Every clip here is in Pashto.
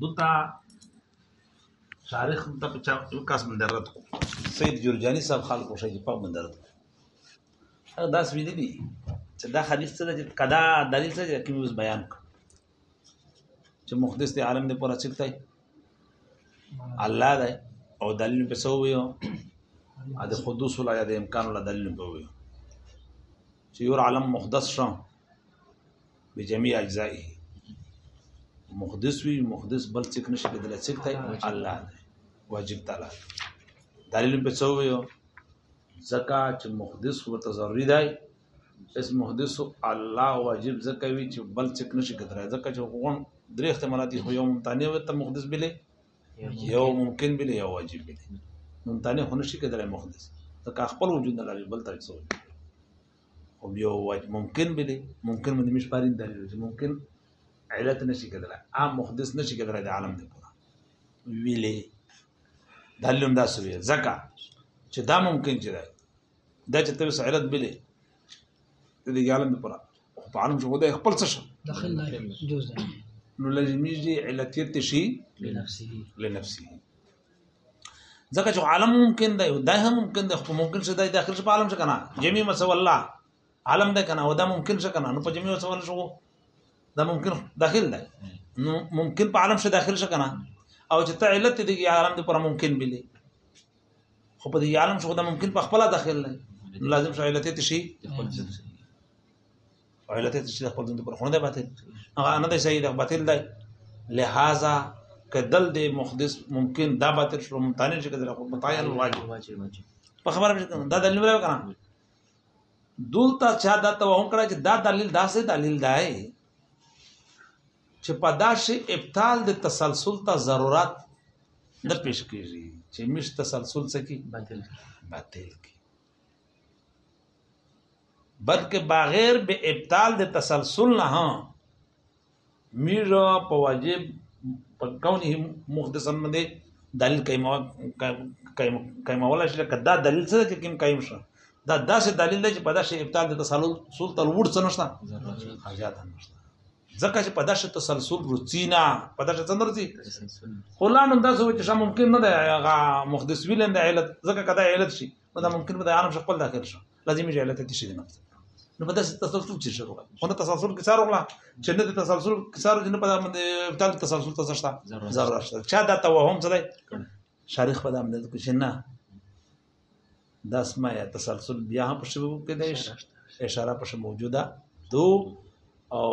دلته شارخ ته په چا یو کس مندرت کو سید جورجانی صاحب خلق او شیخ په مندرت هغه داس ویلي دي چې دا حدیث څه دی کدا دلیل څه دی کوم اوس بیان کړ چې مخدس دی عالم دی پورا چکتای الله دی او دلیل په سو ویو ا د قدوس ولا د امکان ولا دلیل په ویو چې یو عالم مخدس شو بجميع اجزائه مقدس وي مقدس بل څه نشي کېدل څه ته الله دی واجب تعالی دلیل په څو یو زکا چې مقدس و تزری دی اس مقدس الله واجب زکا وی چې بل څه نشي کېدل زکا چې غون درې احتمالات یو یو ممتنع و ته مقدس بلی یو ممکن بلی یو واجب بلی ممتنع هنشي کېدل مقدس ته خپل وجود نه لري بل ته څه خو بیا وایي ممکن به دی ممکن به مش پارین دلیل چې ممکن علت نشي کېدلی عام محدث نشي کېدلی د عالم دی پوره ویلې دلیل هم داسې وي ځکه چې دا ممکن چې دی دا چې ته علت بلې د دې عالم دی پوره خو په عالم شو ده خپل څه شو داخل نه جز نو لازمي چې علتیت شي لنفسه لنفسه ځکه چې عالم ممکن دی دا هم ممکن دی خو ممکن څه دی د اخر په عالم څه کنه جميع مسو الله عالم ده کنه او دا ممکن څه کنه نو په جميع مسو الله شو دا ممکن داخل ده نو ممکن په عالم څه داخل څه کنه او چې ته علت دې عالم دې پر ممکن بلی خو په دې عالم شو دا ممکن په خپل داخل نه لازم شو علت ته شي علت چې د خپل ځان پر خونه ده باطل هغه نه دی صحیح ده باطل دی لہذا کدل دی محدث ممکن دا باطل شو ممتنع چې کدل خو متعین واجب په خبره مې دا دلیل نه وکړم دولتا چا دا توهم کړه چې دا دلیل داسې دلیل دی چې په داسې ابطال د تسلسل ته ضرورت نه پیش کیږي چې مش تسلسل سکی باطل باطل کی بلکې بغیر به ابطال د تسلسل نه هم میر په واجب په کونه مختصن باندې دلیل کایمو کایمول شي لکه دا دلیل څه چې کوم کایم شو دا داسې دلیل دی چې په داسې ابطال د تسلسل تر ورڅ نشته حاجت نشته ځکه چې په داسې تسلسل رڅی نه په داسې څنګه رڅی خو لا نن دا سوچ چې ممکن نه ده هغه محدث ویلند علت ځکه کدا علت شي نو دا ممکن به عالم شخص خپل داخل شي لازم یې علت ته شي نه نو په داسې تسلسل چې شروع خو نه تسلسل کې څارو غلا چې نه تسلسل کې څارو چې نه په داسې تسلسل ته څه شته ضرر شته چا دا توهم څه دی شارخ په دام نه کوشنه د اسماء تسلسل بیا هم پښې کې دی اشاره پښې موجوده دو او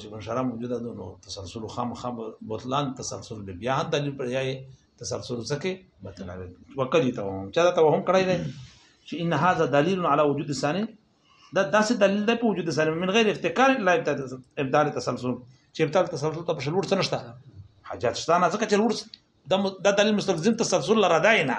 چې اشاره موجوده دو نو تسلسل خام خام بطلان تسلسل به بیا هم دلیل پر یای تسلسل څخه بتلاوي وکړي ته هم چا ته هم کړی دی چې ان هاذا دلیل علی وجود ثاني دا داسې دلیل دی په وجود ثاني من غیر افتکار الا ابدال تسلسل چې ابدال تسلسل ته په شلوړ څه نشته حاجت شته نه ځکه چې لوړ دا دلیل مستلزم تسلسل لره دی نه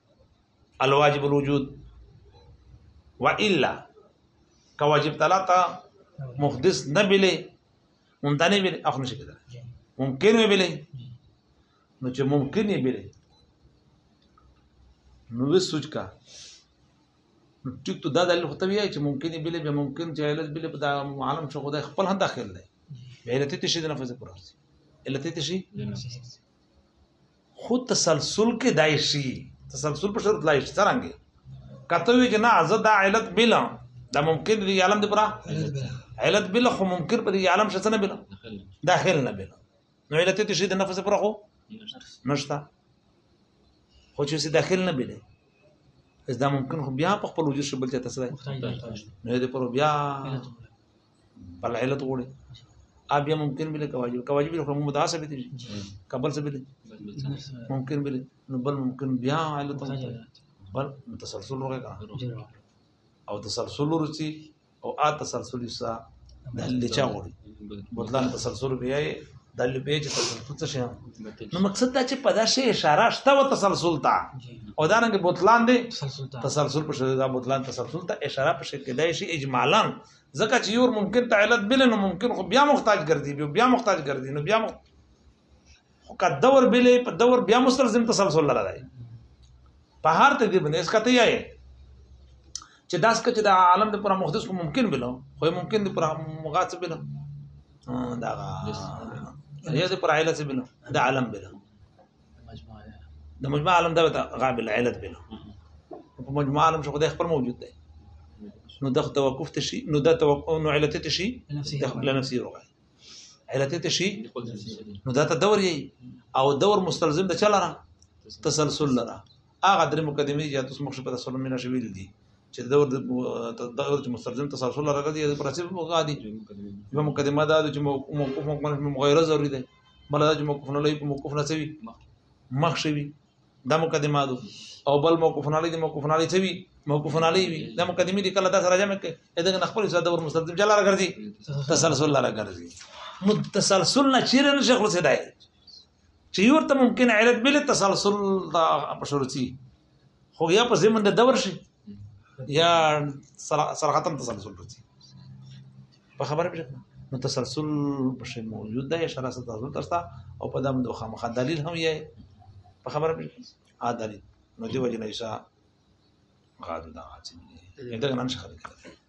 الواجب الوجود والا که واجب ثلاثه محدث نه بلی ممتنع بلی اخ نشي کېدل ممکن وي بلی نو چې ممکن یې بلی نو وې سوچ کا نو ټیک ته دا دلیل خو ته وایي چې ممکن یې بلی به ممکن چې علت بلی په عالم شو خدای خپل هم داخل دی علت ته شي د نفس پر ارزي علت ته شي خو تسلسل کې دای شي تسلسل په شرط لای شي څنګه کته وی جنا زه دا علت بلا دا ممکن دی عالم دی برا علت بلا خو ممکن په عالم شته نه بلا داخل نه بلا نو علت ته شي د نفس پر خو نشتا خو چې داخل نه بلا دا ممکن خو بیا په خپل وجود شبل ته تسلی نه دی پر بیا بل علت غوړي اب یا ممکن بل کواجب کواجب خو موږ مدعا ثابت دي قبل ثابت دي ممکن بل نو بل ممکن بیا علت بل تسلسل روغه کا او تسلسل ورسي او ا تسلسل یسا د هل چا غوړي بدلان تسلسل بیا د هل بیا چې تسلسل څه شي نو مقصد دا چې په دا شی اشاره شته و تسلسل ته او دا رنګ بوتلان دی تسلسل په شته دا بوتلان تسلسل ته اشاره په شکل دی شي اجمالاً ځکه چې یور ممکن ته علت بل نو ممکن خو بیا محتاج ګرځي بیا محتاج ګرځي نو بیا مخت... خو که دور بلې په دور بیا مستلزم تسلسل لره دی په هر ته دی باندې اس کته یې چې داس کچ د عالم د پر محدث کو ممکن بلو خو ممکن د پر مغاث بلو دا یې د پر عائله بلو د عالم بلو د مجموعه عالم دا غابل علت بل په مجموعه عالم شو خدای خپل موجود دی نو د توقف ته شي نو د توقف نو علت ته شي د نفسي روغه علت ته شي نو دا ته دور یي او دور مستلزم د چلره تسلسل لره هغه درې مقدمه یا تاسو مخ په تسلسل مینه شویل دي چې دور د دور مستلزم تسلسل لره دي د پرسیب موقع دي یو مقدمه دا چې موقف مغیر ضروری دی بل دا چې موقوف نه لوی په موقوف نه سوي مخ شوي دا مقدمه ده او بل موقوف نه لوی د موقوف نه لوی سوي موقوف نه لوی وي دا مقدمه دي کله دا سره جمع کې اته نه خپل سره دور مستلزم جلا راګرځي تسلسل لاره ګرځي متسلسل نه چیرې نه شیخ رسیدای چې ورته ممکن علت بل تسلسل دا شروطي خو یا په زمند دور شي یا صراحتن تسلسل راځي په خبره پېژنه نو تسلسل بشه موجود دی اشاره ست تاسو ترستا او په دم دوه مخ دلیل هم یې په خبره پېژنه ا دلیل نو دی وجه نه ایسا غاد دا چې دا نه شي خلک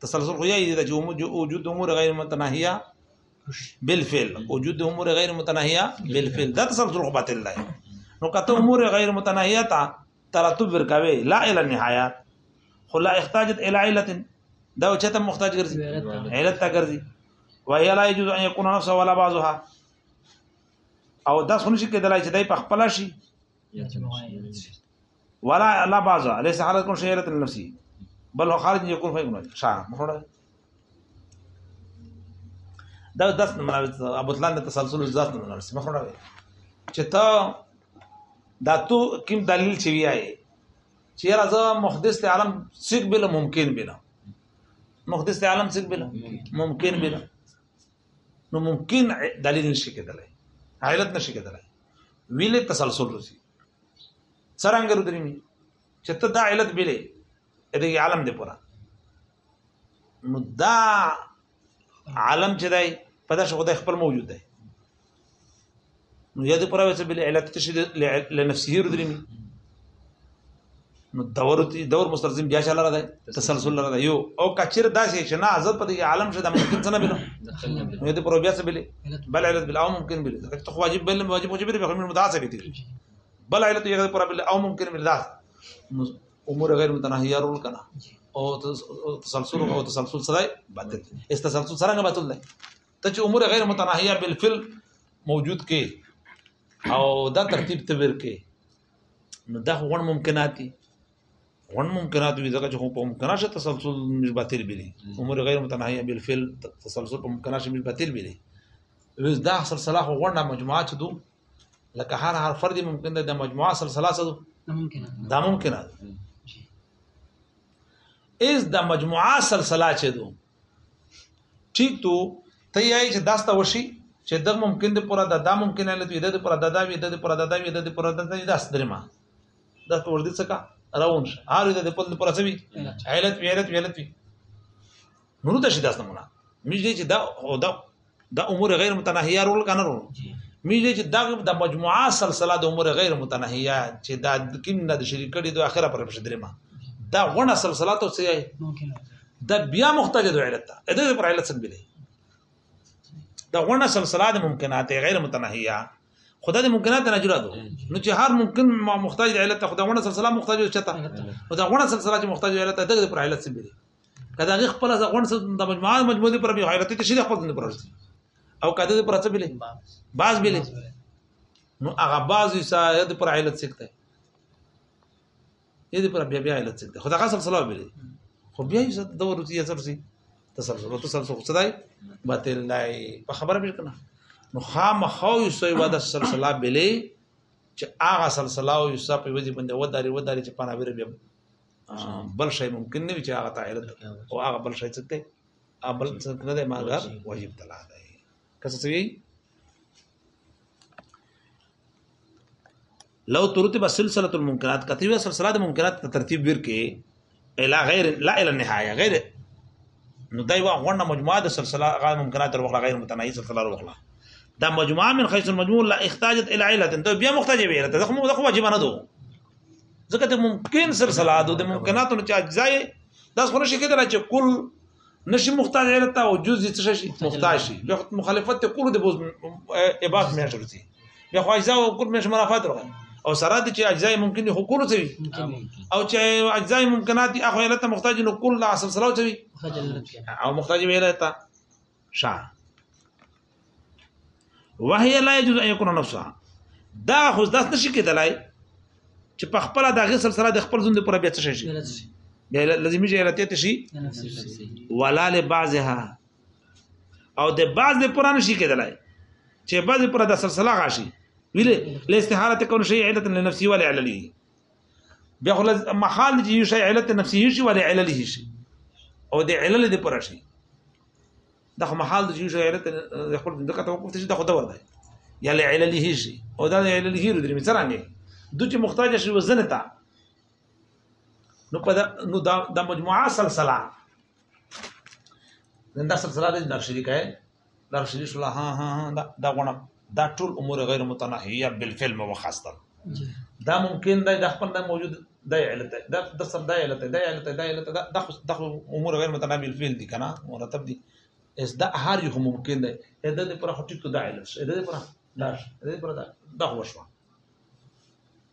تسلسل خو یې د چې وجود امور غیر متناهیه بالفعل وجود امور غیر متناهیه بالفعل دا تسلسل خو باطل دی نو کته امور غیر متناهیه تا ترتب ورکاوي لا اله النهایات خو لا احتاجت الى علت دا چې ته محتاج ګرځي علت ته ګرځي وهي لا يجوز ان يكون نفسه ولا بعضها او دا څنګه چې کېدلای چې دای په خپل شي ولا لا بعض ليس على كل شيء من نفسي بل هو خارج يكون في غنى شاه مفروض دا داس نه مناوي ابو طلان د تسلسل ذات نه مناوي مفروض چې ته دا تو کوم دلیل چې ویای چې راځه محدث عالم څوک بل ممکن بل محدث عالم څوک بل ممکن بل نو ممکن دلیل نشي کېدلای علت نشي کېدلای ویلې تسلسل رسی څنګه درېمي چې ته دا علت بیلې دې عالم دې پورا نو دا عالم چې دی په داسې خدای خپل موجود دی نو یاد پورا وڅ بل علت تشد لنفسه درېمي نو دور دور مستلزم بیا چاله راځي تسلسل لري یو او کچیر داسې چې نه عزت په دې عالم شه د ممکن څه نه بلو نو دې پر بیا څه بلی بل علت بل او ممکن بلی ځکه ته واجب بل واجب واجب به کوم متعاصب دي بل علت یې پر بل او ممکن بل دا امور غیر متناهیه رول کنه او تسلسل او تسلسل سره باطل اس تسلسل سره نه باطل دی ته چې امور غیر متناهیه بالفعل موجود کې او دا ترتیب تبر کې نو دا خو غون ممکنات دي غون ممکنات وي ځکه چې خو په ممکنات شته تسلسل مش باطل بلی امور غیر متناهیه بالفعل تسلسل په ممکنات شته مش باطل بلی وز دا سلسله خو غون مجموعات دو لکه هر هر فرد ممکن ده د مجموعه سلسله څه دو ممکنه دا ممکنه از د مجموعه سلسله چې دو ٹھیک تو ته یې چې داسته وشي چې د ممکن د پورا د دا ممکن له دوی د پورا د دا وی د پورا د دا وی د پورا د دا داس درما دا ټول دې څه کا راون شي هر د خپل د پورا څه وی علت وی علت وی علت وی نور ته شي داسته مونږ مې دې چې دا او دا دا امور غیر متناهیه رول کنه رول میږي چې دا د مجموعه سلسله د امور غیر متناهیه چې دا کوم نه د شریک کړي د اخره پر پښه درمه دا غونه سلسله ته څه یي دا بیا محتاج د علت ته اده پر علت څنګه بلی دا غونه سلسله د ممکنات غیر متناهیه خدای د ممکنات نه جوړا دو نو چې هر ممکن ما محتاج علت ته خدای غونه سلسله محتاج چته نو دا غونه سلسله چې محتاج علت ته دغه پر علت څنګه بلی کدا غي خپل ځ غونډ څه د مجموعه مجموعه دي پر به حیرت ته شي د خپل نه پرځي او کدا دې پر څه بلې باز بلې نو هغه باز یې سایه د پر حیرت سکته یې د پر بیا بیا حیرت سکته خدا غسل سلام بلې خو بیا یې د ورته یې سرسي تسلسل او تسلسل خو صدای باطل نه په خبره به کنه نو خام خو یې سوی واده سلسله بلې چې هغه سلسله او یوسف په وجه باندې وداري وداري چې پناویر به بل شي ممکن نه وي چې هغه ته علت او هغه بل شي څه دی هغه بل څه نه دی مګر واجب تلا دی که څه وي لو ترتب سلسله المنکرات کته وی سلسله د منکرات ته ترتیب ورکې الا غیر لا الا النهایه غیر نو دای وا غونډه مجموعه د سلسله غیر منکرات تر وخت غیر متناهی سلسله وروخلا دا مجموعه من خیس المجموع لا احتاجت الى عله ته بیا محتاج به ته خو واجب نه دوه ځکه د ممکن سلسله ده د ممکناتو نه چې اجزای دا څنګه شي کېدل چې کل نشي مختاج علت او جز څه شي مختاج شي بیا مخالفت ته کول د بوز اباس مې شرطي بیا خو اجزا او کل مې مرافات ورغی او سره د چې اجزای ممکن خو کول څه او چې اجزای ممکنات اخو علت مختاج نو کل لا سلسله څه او مختاج ویل تا شا وهي لا يجوز ان يكون نفسها دا خو داس نشي کېدلای چې په خپل د غسل سره د خپل زوند پر بیا څه شي بیا لازمي چې علتیت شي ولا له بعضها او د بعض د پران شي کېدلای چې بعض پر د سلسله غاشي ویلې له استحاله کون شي علت لنفسي ولا عللی بیا خو مخال چې یو شی علت نفسي شي ولا علل شي او د علل د پر شي دا خو مخال چې یو شی علت د خپل د کته وقفت شي دا خو دا ورده یا له علل شي او دا د علل هیرو درې څرانګه دوی چې محتاج شي وزن ته نو په نو دا د مجموعه سلسله نن دا سلسله د نقشې کې دا رشدي شول ها ها ها دا دا غونه دا ټول امور غیر متناهیه بالفعل مو خاصه دا ممکن دی دا خپل دا موجود دا علت دا د سر دا علت دا علت دا علت دا د امور غیر متناهیه بالفعل دي کنه مرتب دي اس دا هر یو ممکن دی دا د پر هټی کو دا علت دا د پر دا دا هو شو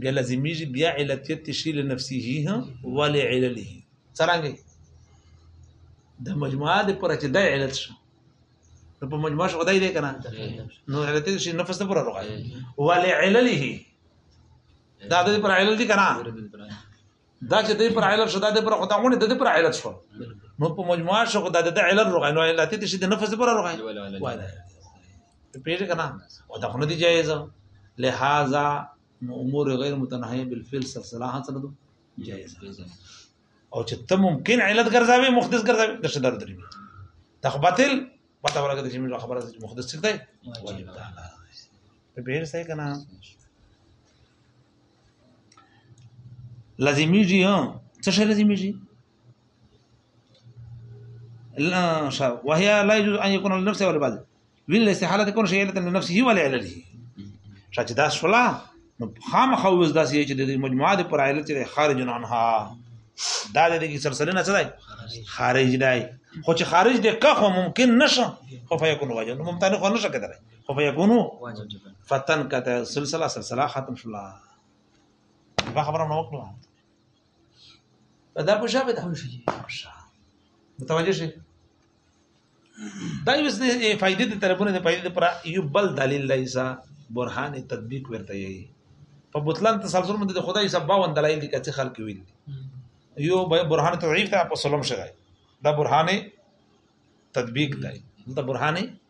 بیا لازمیږي بیا علتیت شي لنفسه ولعلله څرنګه د مجموعه د پر چې د علت شو نو په مجموعه شو خدای دې کنه نو علت شي نفس ته پر راغی ولعلله دا د پر علل دي کنه دا چې دې پر علت شو دا دې پر خدا غونې دې پر علت شو نو په مجموعه شو خدا دې علت روغای نو علت دې چې د نفس پر روغای وای دا پیژه کنه او دا خو نه دی جایز لہذا امور غیر متناهیه بالفعل سلسله حاصل دو جایز او چې ته ممکن علت ګرځاوي مختص ګرځاوي د شدار درې دا خو باطل پته ورګه چې موږ خبره چې مختص څه دی واجب ده په بیر څه کنه لازمیږي ها څه شي لازمیږي لا شاء وهي لا يجوز ان يكون لنفسه ولا بعد ولا استحاله تكون شيئا لنفسه ولا علته شاته دا شولا نو خامخا وز داسې چې د مجموعه د پر عائلت چې خارج نه انها دا د دې سلسله نه څه دی خارج دی خو چې خارج دی که خو ممکن نشه خو فیکون واجب ممتنع خو نشه کېدلی خو به یکونو فتن کته سلسله سلسله ختم شولا دا خبره نو وکړه دا په شابه ده متوجه شي دا یو څه فائدې ته طرفونه د فائدې پر یو بل دلیل لایسا برهان تطبیق ورته یي په بوتلان تسلسل مند د خدای سبا وند دلایل دي کته خلق ویل یو برهان تضعیف ته په سلام شغای دا برهان تطبیق دی دا برهان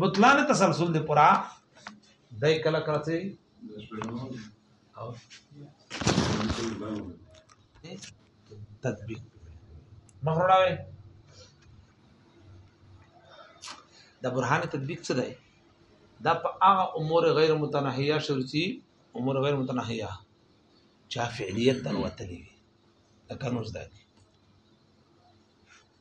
بطلان تسلسل دی پورا دای کله کله څه او تطبیق مخړاوي د برهان تطبیق څه دی دا په هغه امور غیر متناهیه شرطي امور غیر متناهیه چا فعلیت تنوتلی لکه نوز داږي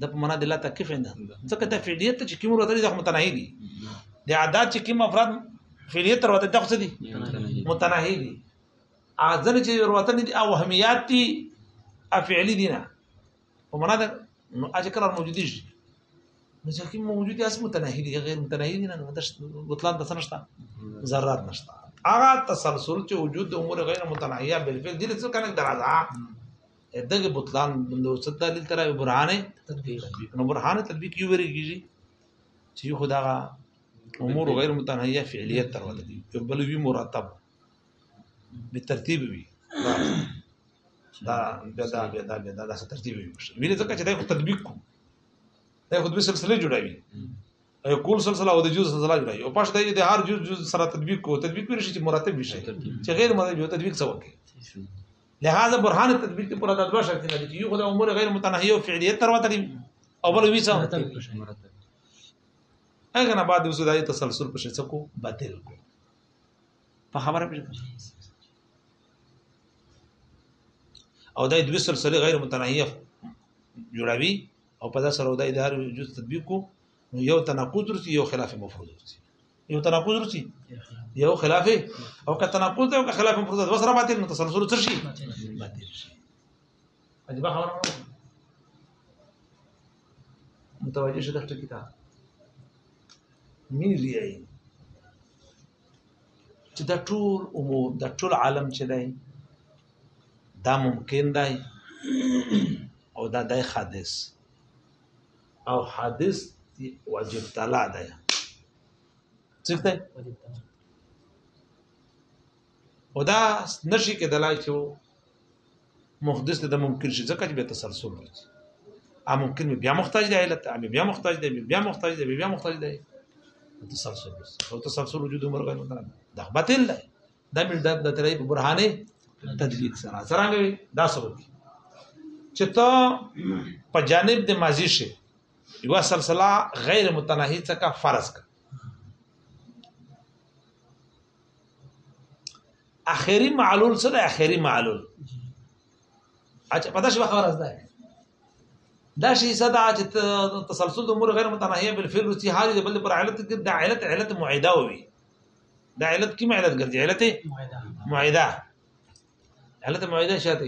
د په معنا د لا تکلیف نه ځکه د فعلیت چې کوم ورته د متناهي دي د عادت چې کوم افراد فعلیت ورته د څه دي متناهي دي اذن چې ورته دي او وهمیات دي افعلی دي نه په معنا د نو اجکر موجودي شي نو چې کوم موجودي اس متناهي دي غیر متناهي دي نه نو د بطلان د سنشتہ ضرر نشته هغه تسلسل چې وجود امور غیر متناهیه بالفعل دي څه کنه درازه دغه بطلان د وسط دلیل تر برهانه تطبیق نو برهانه تطبیق یو وری کیږي چې خدا امور غیر متنهیه فعلیت تر وته دي بل وی مرتب به ترتیب وي دا بیا دا بیا دا بیا دا داسې ترتیب وي ویل ځکه چې دا خو تطبیق کوم دا خو دوی سلسله جوړوي او کول سلسله او د جز سلسله جوړوي او پښه د هر جز جز سره تطبیق کو تطبیق ورشي چې مرتب وي چې غیر مرتب یو تطبیق څه وکړي لهذا برهان التدبیر ته پوره د دوه شرط نه دي یو خدای امور غیر متناهیه او فعلیه تر وته دي او بل ویسا هغه نه بعد وسو دای تسلسل په شڅ کو باطل کو په خبره پېژنه او دای دوه سلسله غیر متناهیه جوړاوی او په دا سره دای د هر جز تطبیق کو یو تناقض ورته یو خلاف مفروض ورته یو تناقض رسی یو خلاف او که تناقض دی او که خلاف پرته د وسره باطل نو تسلسل څه شي باطل شي عجیب خبره متوجه شې دغه کتاب مين لري چې دا ټول امور دا ټول عالم چې دی دا ممکن دی او دا د حادث او حدیث واجب تعالی ده څه ده خدا نشي کېدلای چې محدث د ممکن شي ځکه چې به تسلسل راځي ا ممکن بیا محتاج دی علت ا بیا محتاج دی بیا محتاج دی بیا محتاج دی تسلسل او تسلسل وجود عمر غنو دا باطل دی دا مې د ترې په برهانه تطبیق سره څنګه وي دا سره دي چې ته په جانب د ماضی شي یو سلسله غیر متناهی څخه فرض کړ اخیری معلول سره اخیری معلول اچھا پتہ شو خبر از ده دا شی صدا چې تسلسل د امور غیر متناهیه بالفعل رسی حال د بل پر علت کې د علت علت معیده وي دا علت کوم علت ګرځي علت معده علت معده شاته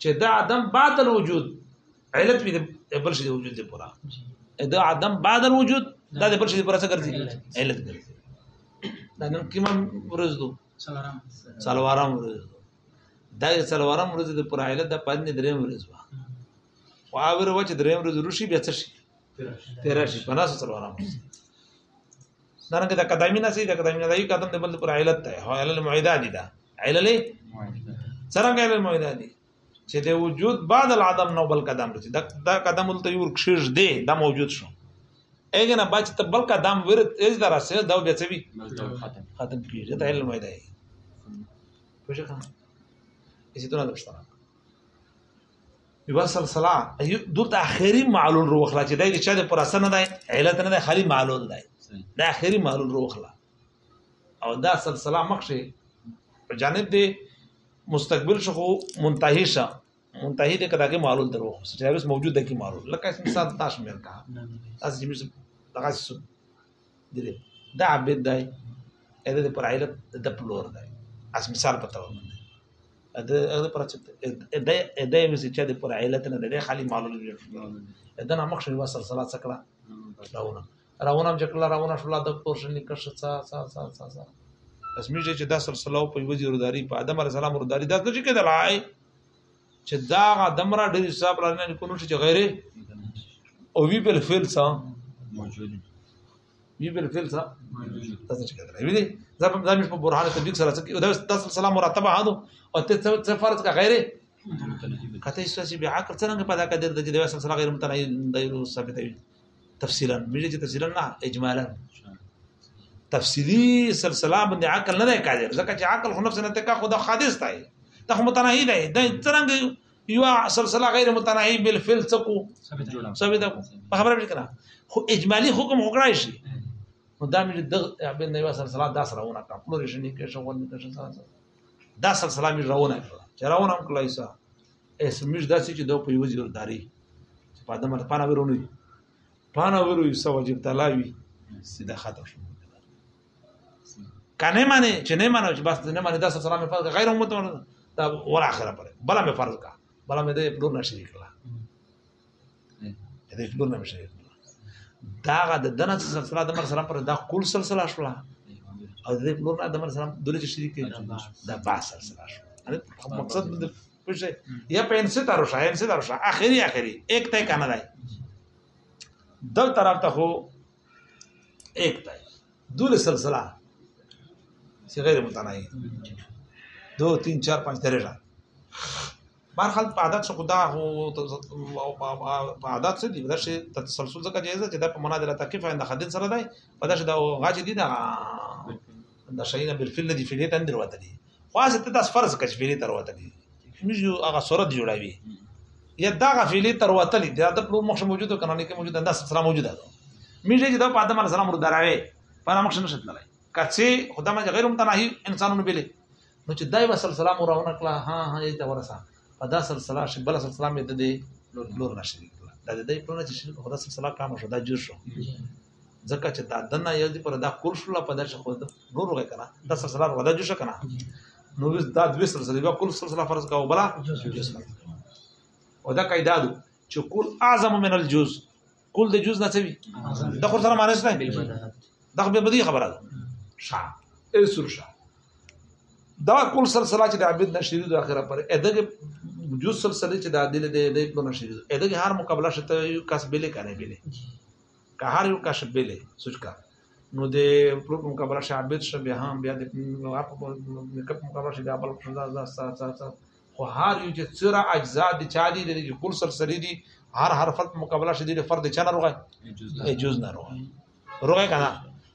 چې دا عدم بعد الوجود علت به بل شي وجود دی پورا دا عدم بعد الوجود دا د بل شي پورا څه ګرځي علت ګرځي دا نن کوم ورځ دو سلوارم سلوارم ورځ دو دا سلوارم ورځ د پورا علت د پدنې درې ورځ وا او اور وچ درې ورځ روشي بیا څه شي تیرا شي پناسو سلوارم ورځ دا رنګ د قدامی نه سي د قدامی نه دی قدم د بل پر علت ده هو علل معیده دي دا علل څنګه علل معیده دي چې د وجود بعد العدم نو بل قدم رسي دا قدم ول تیور کښیش دی دا موجود شو اګه نه بچ ته بل قدم ورت از در رسي دا به څه وي ختم کیږي دا علل معیده دی پوښتنه هیڅ ته نه ده پوښتنه یو سلسله ایو دورته اخیری معلول رو وخلا چې دای چا د پر اسنه دای علت نه دای خالی معلول دای دا اخیری معلول رو وخلا او دا سلسله مخشه په جانب دی مستقبل شو خو منتهی شه منتهی دې کداګه معلول درو خو چې اوس موجود دی کی معلول لکه اسم سات تاسو مې کا تاسو دې دغه درې دا عبد دی اده د پر علت د پلور دی اس مثال پته ومن دی اده اده پر چې اده اده مې چې د پر علت نه دی خالی معلوم دی اده نه مخ شوی وسل صلات سکړه راونه راونه چې کله راونه شو لا د پورشن نکړ څه څه څه څه څه اسمیږي چې دا سلسله په وزیرداری په ادم علی السلام ورداری دا څه کې دلای چې دا غا دمرا ډېر حساب را نه کولو چې غیر او وی بل فعل سا موجود وی بل فعل سا تاسو چې کړه وی دي دا په دامش په برهان ته بیک سره څه دا تاسو سلام مرتبه هادو او ته څه فرض کا غیر کته چې بیا عقل څنګه پیدا کړي د دې وسم سره غیر متناهي د ثابتوي تفصیلا مې چې تفصیلا نه اجمالا تفصیلی سلسله باندې عقل نه دی قادر ځکه چې عقل خو نفس نه تکا خو د حادث دی دا خو متناهي دی دا څنګه یو سلسله غیر متناهي بل فعل څکو ثابت کو په خبره مې کړه خو اجمالی حکم وکړای شي نو دا مې د ابن نیو سلسله دا سره ونه کړه خپل رښنی کې شو ونه کړه دا سلسله مې راونه کړه چې راونه کړلای سره اسمیش داسې چې دا په یوه ځیر داري چې په ادمه پانه ورونی پانه ورو یو سو واجب تلاوی سیده خاطر شو کنه معنی چې نه معنی چې بس نه معنی دا سره مې فرض غیر امت دا ور اخره پر بل مې فرض کا بل مې دې پلور نشي کړل د دې ټول مې شي دا غا د دنه سلسله د مر سره پر دا کول سلسله شو او د دې ټول نه د مر سره د لږ شریک دا با سلسله شو مقصد د پوښي یا په انسه تر شای انسه تر شای اخري اخري ایک ته کنه دی دل طرف ته هو ایک ته دول سلسله سی غیر متناهی دو تین چار پنج درجه بهرحال په عادت شو خو دا خو په عادت څه دي دا شي تسلسل ځکه جایز ده چې دا په معنا د تکیف عند خدین سره دی په دا شي دا غاج دي دا دا شي نه بالفعل دي فعل ته اندر وته دي خاصه ته تاسو فرض کچ فعل تر وته دي موږ هغه صورت جوړاوي یا دا غفیل تر وته دي دا د پلو مخ موجوده کنه نه کې موجوده دا سره موجوده موږ چې دا په ادم سلام ور دراوي په نامخ نشته لای کچې خدامه غیر متناهي انسانونو بلی نو چې دای وسل سلام راونه کړه ها ها یې ته ورسه په دا سل سلام شي بل سل سلام دې دې لور نه شریک کړه دا دې په نه چې شریک خدا سل سلام کام شو دا جوړ شو ځکه چې دا دنه یو دې پر دا کول شو په دا چې خو نور وګ کنه دا سل سلام ودا جوړ شو کنه نو دا دوی سل سلام بیا کول سل سلام فرض کاو بلا او دا قاعده چې کول اعظم من الجزء کول د جز نه څه وي دا خو سره معنی نه دا به بدی خبره ده شا اسر شا دا کول سلسله چې د عبد نشری د اخره پر ادګه جز سلسله چې د عادل د د کو نشری ادګه هر مقابله شته یو کس بلی کنه بلی که هر یو کس بلی سوچ کا نو د پروت مقابله شعبت شبه هم بیا د اپ مقابله شي د خپل خدا دا سره سره خو هر یو چې څره اجزا د چا دي د کل سلسله دي هر هر فرد مقابله شدي د فرد چا نه روغه جز نه روغه روغه کنه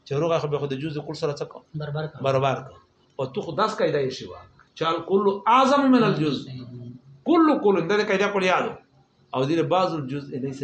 چې روغه خو به خو د جز کل سره څه برابر برابر او تو خو داس قاعده یې شوا چال کل اعظم من الجز کل کل د قاعده کول یادو او دې بعض الجزء ليس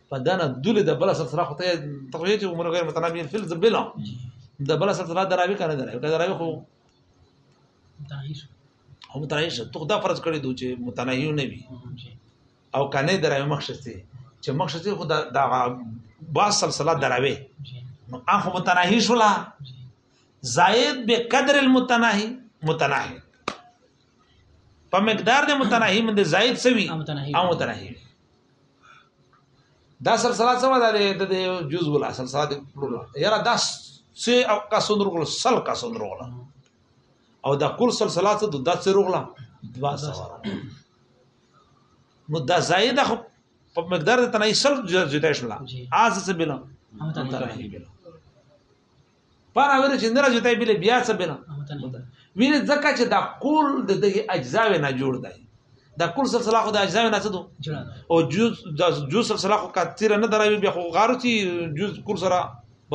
فدنا دول ده بلا سلسله خو ته تقویت عمر غیر متنامی فل زبلا ده بلا سلسله دراوی کنه دراوی کنه دراوی خو متناهیش او متناهیش ته خدا فرض کړی دوی چې متناهی نه وي او کنه دراوی مخشسته چې مخشسته خو دا با سلسله دراوی نو اخو متناهیش ولا زائد به قدر المتناهی متناهی په مقدار د متناهی من زائد سوي او متناهی دا سلسله څه ودا ده د جز ولا سلسله د پلولا یاره دا څه او کا سندرو کول سل کا سندرو غلا او دا کل سلسله څه د داسې روغلا دوا سوار نو دا زائد خو په مقدار ته نه سل جدا شملا از څه بلا هم ته نه پاره ویل چې نه راځي ته بل بیا څه بنه ویل ځکه چې دا کول د دغه اجزا نه جوړ دی دا کول سلسله خو د اجزا نه څه دو او جز د جز سلسله خو کثیر نه دراوی بیا خو غارو چې جز کول سره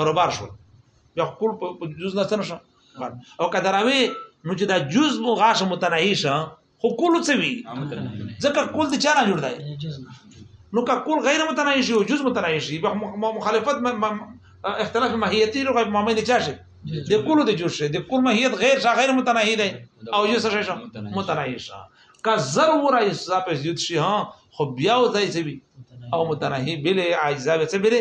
برابر شو بیا کول په جز نه څه نشه او کدراوی نو چې دا جز مو غاښه متناهي شه خو کول څه وي ځکه کول د چا نه جوړ دی نو که کول غیر متناهي شي او جز متناهي شي به مخالفت اختلاف ماهیتی لغه په معنی چا شي د کول د جوړ شي د کول ماهیت غیر شا غیر متناهي دی او یو څه شي متناهي شي که ضرور ایسا په زیات شي ها خو بیا وځي او متناهي بل عاجزه به څه بره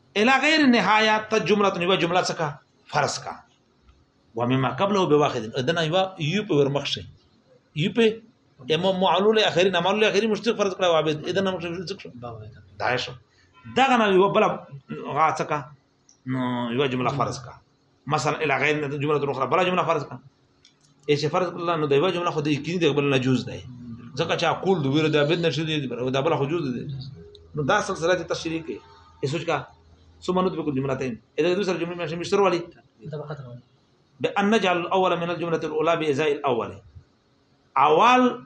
الى غیر نهایه ته جمله نیو جمله څخه فرض کا و مما قبله بواحد ادنا یو یو په ورمخ شي یو په امام معلول اخری نه معلول اخری مشتق فرض کړه عابد ادنا مشتق ذکر دا شو دا غنا یو بل غاڅکا نو یو جمله فرض کا مثلا الى غیر نه جمله اخرى بل جمله فرض کړه ای چې فرض الله نو دیو جمله خو د یقین دی بل نه جوز دی ځکه چې عقول د ویره د بد نشي دی دا بل خو جوز دی نو دا سلسله ته تشریح کوي ای سوچ کا ثم ندبك الجملتين اذا دوسر جمله ماشي مشتر والي بان نجعل الاول من الجمله الاولى بازاء الاول اول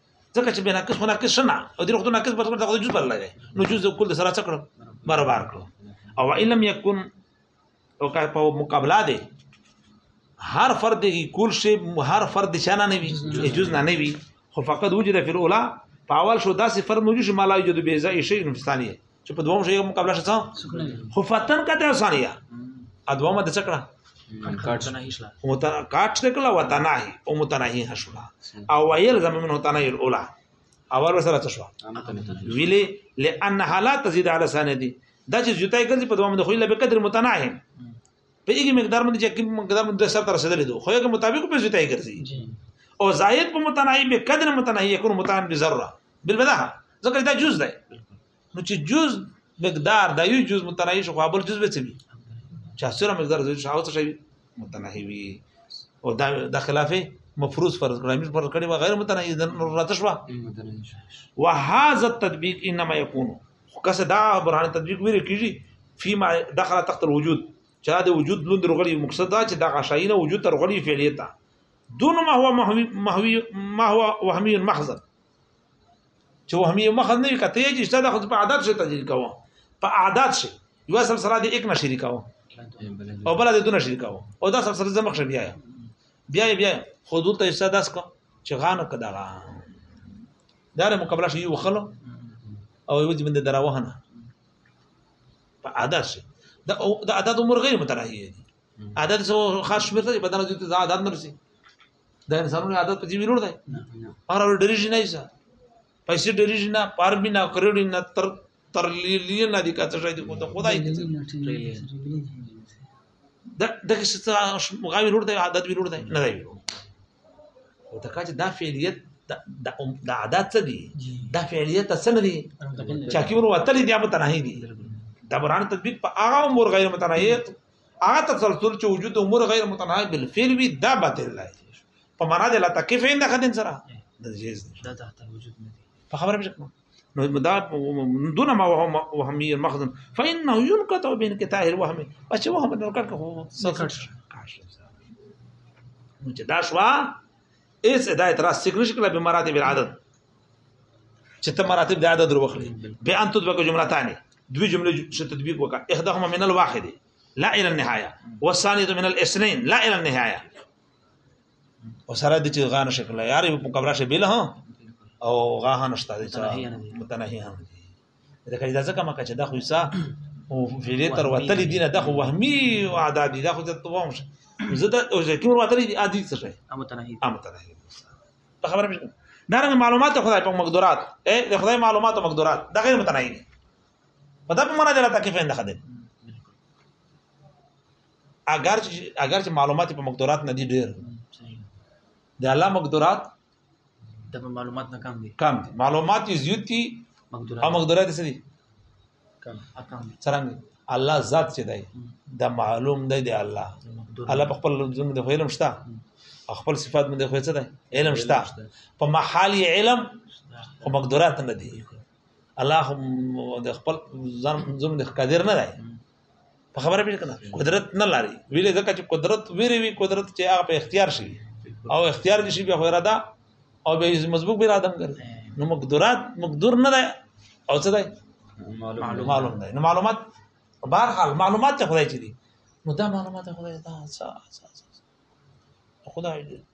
ځکه چې بنا کس هنر کس شنه او دې وختونه کس برابر دغه جز بلل نو جز کول د سره څکړو برابر کړو او علم یکون او کار په مقابله دی هر فرد کی کول شي هر فرد شنه نه وي جز نه نه وي خو فقط وجد فی الاولى په اول شو داسې فرد موجود شي مالای جد بیزا شی نو ثانیه چې په دوم شي مقابله شته خو فتن کته ثانیه ادومه د څکړه هو تا کاټ تکلا وتناهي او متناهي هشلا او ويل زمون منه تناهي الاولى اول وسره څه شو ویلي لان حالات تزيد على سندي دا چې زیاتای ګرځي په دوام د خو له بقدر متناهي په یوه مقدار باندې چې کوم مقدار باندې سر تر رسیدلې دوه خو یو مطابق په زیاتای ګرځي او زائد په متناهي به قدر متناهي يكون متناهي بذره بالبداهه ځکه دا جز دی نو چې جز مقدار دا یو جز متناهي شو خو بل جز به څه وي چې سره مقدار زوی شاو څه شي متناهي وي او دا د خلافه مفروض فرض کړی مې فرض کړی غیر متناهي د راتش وا وهذا التطبيق انما يكون کس دا برهان تطبیق ویل کیږي فيما دخل تحت الوجود چا د وجود لوند رغلی مقصد دا چې دا غشاینه وجود تر غلی فعلیت دون ما هو محوی ما هو وهمي محض چې وهمي مخ نه کته چې ستاسو خود په عادت شي تجربه کوو په عادت شي یو سم سره د یک نشری کاو او بل د دو نشری کاو او دا سم سره زمخ شي بیا بیا بیا خود ته ایسا داس کو چې غانه کدا غا دا له مقابله شي یو خلو او یو چې بند دراوهنه په عادت شي دا د عادت عمر غیر متراهي دي عادت سو خاص شمیر ته بدن د عادت مرسي د انسانونو عادت په دې ویلوړ دی هر ور ډریږي نه ایسه پیسې ډریږي نه پار به نه کړی نه تر تر لیلی نه دی کاته شي د خدای کې د دغه څه مغاوی ویلوړ دی عادت ویلوړ دی نه دی ویلوړ او دا کاج دا فعلیت د د عادت څه دی دا فعلیت څه نه دی چا کې ور وتلې دی په تنهایی دی دا بران تطبیق په هغه امور غیر متنهیت هغه تسلسل چې وجود امور غیر متناهی بالفعل وی دا باطل دی په معنا د لا تکیف عند خدین سره د جیز دا تحت وجود نه په خبره مشه نو دا دون ما وهم وهمي مخزن فانه ينقط بين قطاع الوهم بس وهم نو کټ کو سکټ نو چې دا شوا اس ادا اعتراض سکرش کله به مراتب العدد چې ته مراتب د عدد وروخلې به ان تطبق جملتان دوی جمله چې تطبیق وکړه احدهما من الواحد لا الى النهايه والثانيه من الاثنين لا الى النهايه وسره د چې غانه شکل یار په کبره شي بل ها او غاه نشته د متنهي هم د کله دا ځکه مکه چې دا خو سا او فعلی تر وتل دي نه د خو وهمي او عدد دي دا خو ته وهم زه دا او چې کوم وتل دي عادي څه شي امتنهي امتنهي په خبره مې دا رنګ معلومات خدای په مقدرات اے د خدای معلومات او مقدرات دا غیر متناهي دي په دغه معنا دلته کې فین دخل اگر چې اگر چې معلومات په مقدرات نه دي ډېر د الله مقدرات د معلومات نه کم دي کم دي معلومات یې زیات دي او مقدرات یې څه دي څرنګه الله ذات چې دی دا معلوم دی دی الله الله په خپل ځم د علم شته خپل صفات مې د خو څه دی علم شته په محل علم او مقدرات نه دی الله د خپل ځم د قادر نه دی په خبره به کنه قدرت نه لري ویلې ځکه چې قدرت ویری وی قدرت چې هغه په اختیار شي او اختیار کې شي بیا خو اراده او به مزبوق به اراده کوي نو مقدرات مقدور نه ده او څه ده معلوم ده نو معلومات بهر حال معلومات ته خدای چي دي نو دا معلومات خدای دا څه څه خدای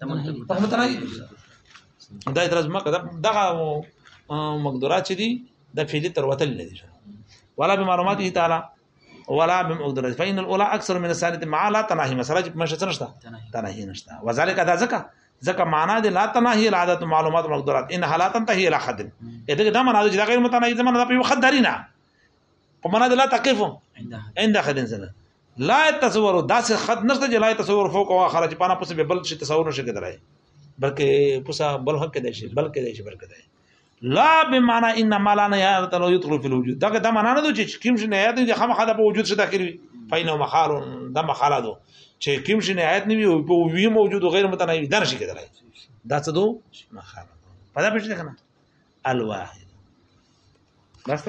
تمام تمام دا اعتراض مکه دغه مقدرات چې دي د فعلی تر وتل نه دي ولا بمعلوماته تعالی ولا بمقدرات فإن الأولى أكثر من الثانية مع لا تناهي مثلا چې مشه نشته تناهي نشته وذلك دا ځکه ځکه معنا دي لا تناهي العادت معلومات مقدرات ان حالات ته هي لا خدم اته دا معنا دي چې غیر متناهي زمانه په خدري نه په معنا د لا تقف عند احد انسان لا تصور داس خط نشته چې لا تصور فوق او اخر چې پانا پس به بل شي تصور نشي کېدای بلکې پس بل حق کېدای شي بلکې کېدای شي بلکې کېدای لا بمعنى ان ما لا نهايه له يدخل في الوجود دا دا معنا نه دوی چې کوم شي نهایت نه خامخا د وجود څخه داخلي فینه مخال د مخاله دو چې کوم شي نهایت نه وي او په وی موجود غیر متناهي دا نشي کېدای دا څه دو مخاله په دا پېښه کنه الواحد بس